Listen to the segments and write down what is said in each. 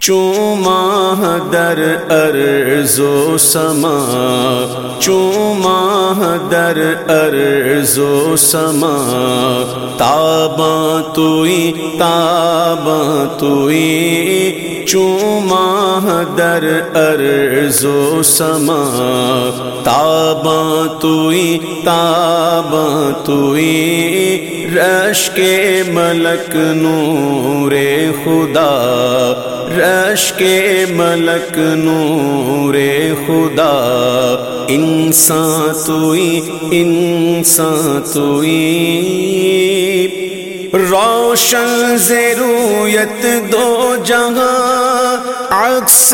چوما در ارض و سما، چوما در ارض و سما تابا توئی تابا توئی، چوما در ارض و سما تابا توئی تابا توئی رش کے ملک نور خدا۔ رش کے ملک نور خدا انسان توئی انسان توئی۔ روشن زیرویت دو جہاں عکس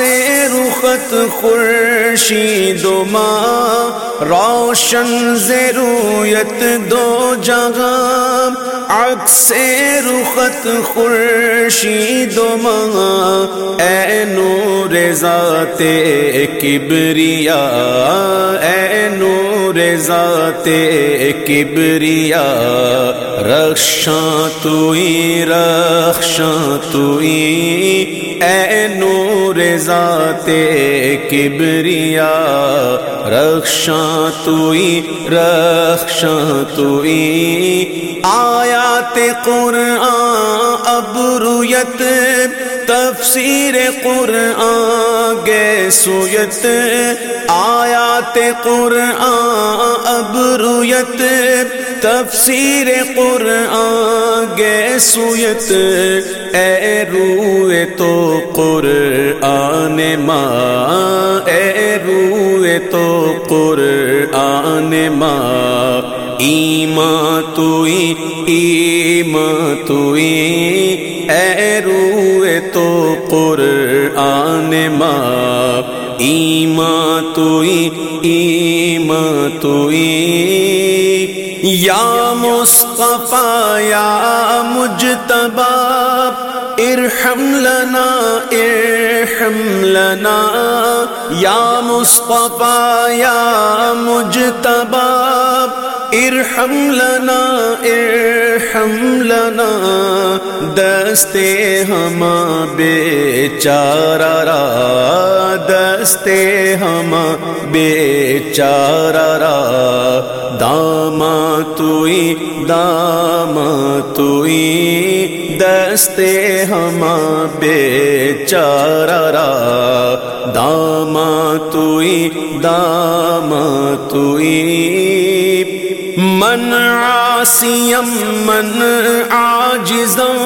رخت خورشید و ماں، روشن زیرویت دو جہاں عکس رخت خورشید و ماں، اے نور ذات کبریا، اے نور ذات کبریا، رخشاں توئی رخشاں توئی اے نور ذات کبریا، رخشاں توئی رخشاں توئی آیات قرآن اب رویت تفسیر قرآن گے سویت آیات قرآن اب رویت تفسیر قرآن گے سویت اے روئے تو قرآن ماں اے روئے تو قرآن ماں ایمان توئی ایمان توئی، اے روئے تو قرآن ماں ایمان توئی ایمان توئی۔ یا مصطفیٰ، یا مجتبا ارحم لنا ارحم لنا۔ یا مصطفیٰ، یا مجتبا ارحم لنا ارحم لنا، دستے ہم بے چارہ را، دستے ہم بے چارہ را، داما توئی داما توئی، دستے ہم بے را، داما توئی داما توئی۔ من عاسیم من عاجزم،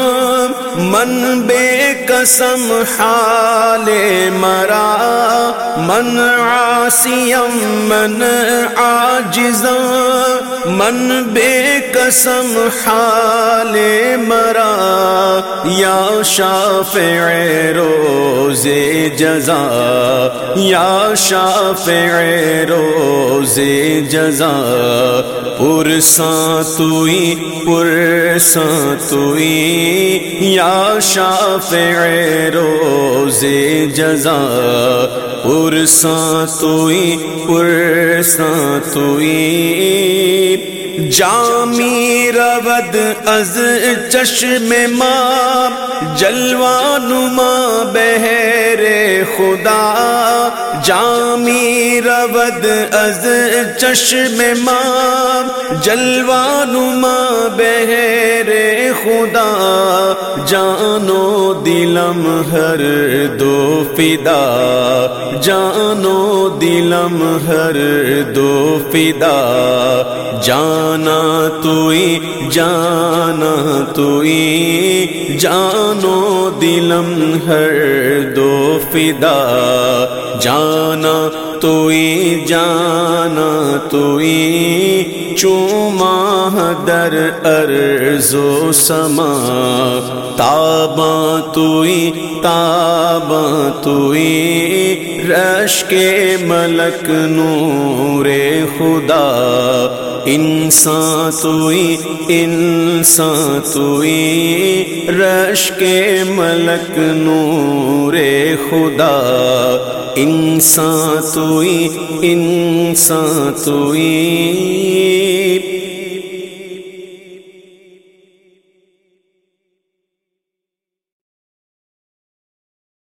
من بے قسم حال مرا، من عاسیم من عاجزم، من بے قسم حال مرا۔ یا شافع روز جزا، یا شافع روز جزا، پرساں توئی پرساں توئی یا شافع روز جزا پرساں توئی پرساں توئی جامی رود از چشم ماں جلوان ماں بہر خدا جامی رود از چشم ماں جلوان ماں بہر خدا، جانو دلم ہر دو فدا، جانو دلم ہر دو فدا۔ جانا توئی جانا توئی، جانو دلم ہر دو فدا جانا تو ہی جانا تو ہی چوما در ارض و سما تابا توئی تابا توئی رش کے ملک نور خدا انسان توئی انسان توئی رش کے ملک نور خدا انسان توئی انسان توئی۔